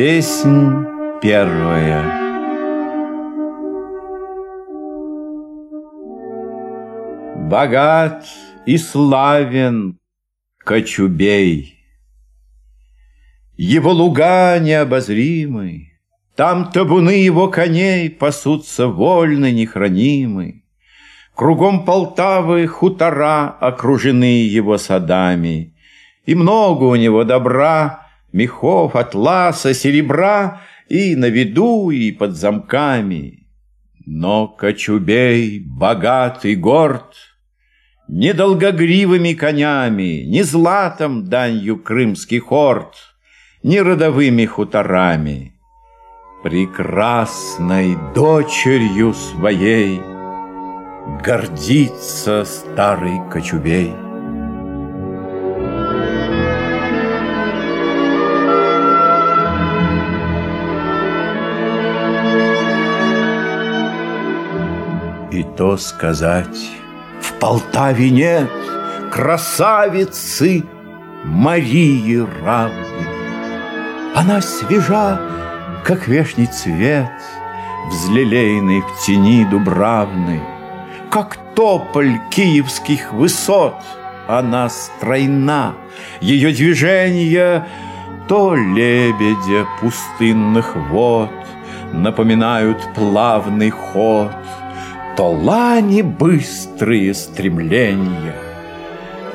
Песнь первая Богат и славен Кочубей. Его луга необозримы, Там табуны его коней Пасутся вольны, нехранимы. Кругом Полтавы хутора Окружены его садами, И много у него добра, мехов, атласа, серебра и на виду, и под замками. Но Кочубей богат и горд, не долгогривыми конями, не златом данью крымских орд, не родовыми хуторами, прекрасной дочерью своей гордится старый Кочубей. То сказать, в Полтаве нет красавицы Марии равной. Она свежа, как вешний цвет, Взлелейный в тени дубравной, Как тополь киевских высот. Она стройна, ее движения То лебедя пустынных вод Напоминают плавный ход — то лани быстрые стремления,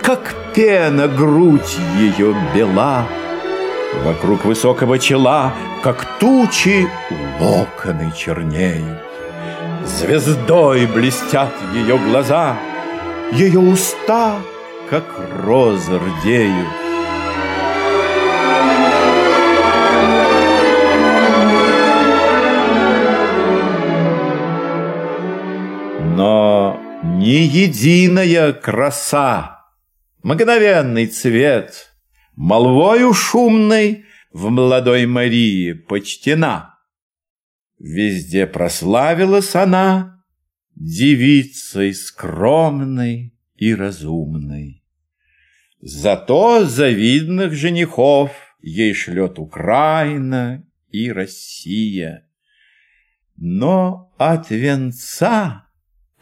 Как пена грудь ее бела, Вокруг высокого чела, Как тучи, локоны чернеют. Звездой блестят ее глаза, Ее уста, как розы рдеют. Единая краса, Мгновенный цвет, Молвою шумной в молодой Марии почтена. Везде прославилась она Девицей скромной и разумной. Зато завидных женихов Ей шлет Украина и Россия. Но от венца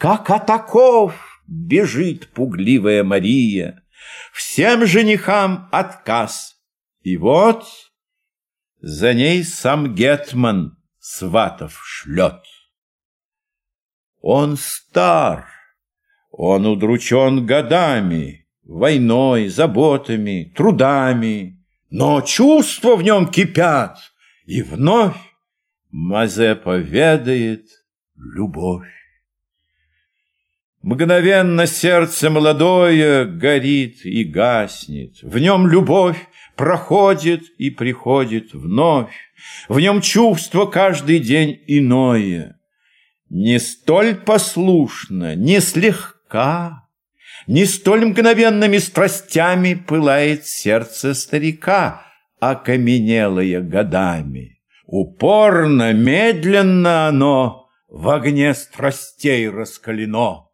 как атаков бежит пугливая Мария, Всем женихам отказ. И вот за ней сам Гетман сватов шлет. Он стар, он удручен годами, Войной, заботами, трудами, Но чувства в нем кипят, И вновь Мазепа ведает любовь. Мгновенно сердце молодое горит и гаснет, В нем любовь проходит и приходит вновь, В нем чувство каждый день иное. Не столь послушно, не слегка, Не столь мгновенными страстями Пылает сердце старика, Окаменелое годами. Упорно, медленно оно В огне страстей раскалено.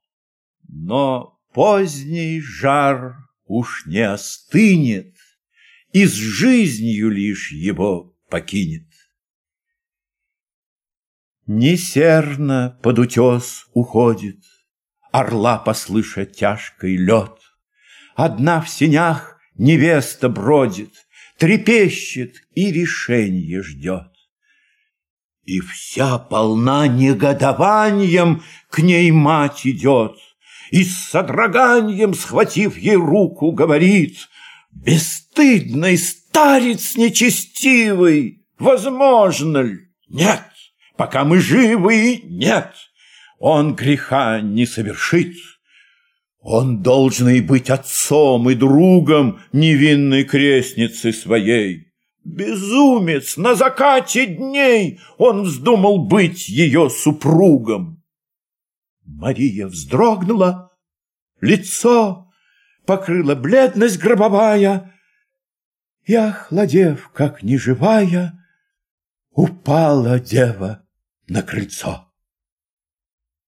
Но поздний жар уж не остынет, И с жизнью лишь его покинет. Несерно под утес уходит, Орла послыша тяжкий лед. Одна в синях невеста бродит, Трепещет и решенье ждет. И вся полна негодованием К ней мать идет, и с содроганием, схватив ей руку, говорит «Бесстыдный старец нечестивый, возможно ли? Нет, пока мы живы, нет, он греха не совершит». Он должен быть отцом и другом невинной крестницы своей. Безумец, на закате дней он вздумал быть ее супругом. Мария вздрогнула, лицо покрыла бледность гробовая, И, охладев, как неживая, упала дева на крыльцо.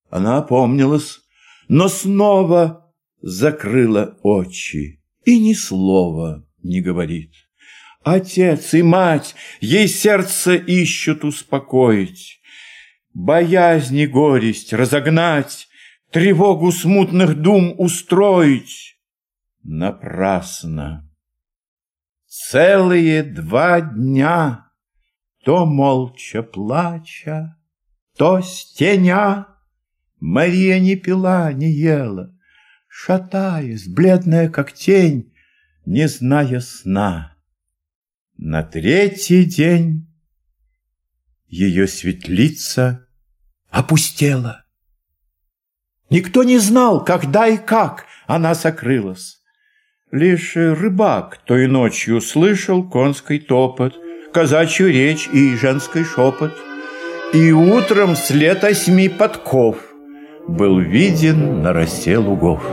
Она опомнилась, но снова закрыла очи и ни слова не говорит. Отец и мать ей сердце ищут успокоить, Боязни горесть разогнать, Тревогу смутных дум устроить. Напрасно. Целые два дня, То молча плача, то стеня, Мария не пила, не ела, Шатаясь, бледная как тень, Не зная сна. На третий день ее светлица опустела. Никто не знал, когда и как она сокрылась. Лишь рыбак той ночью слышал конский топот, Казачью речь и женский шепот. И утром след осьми подков Был виден на росе лугов.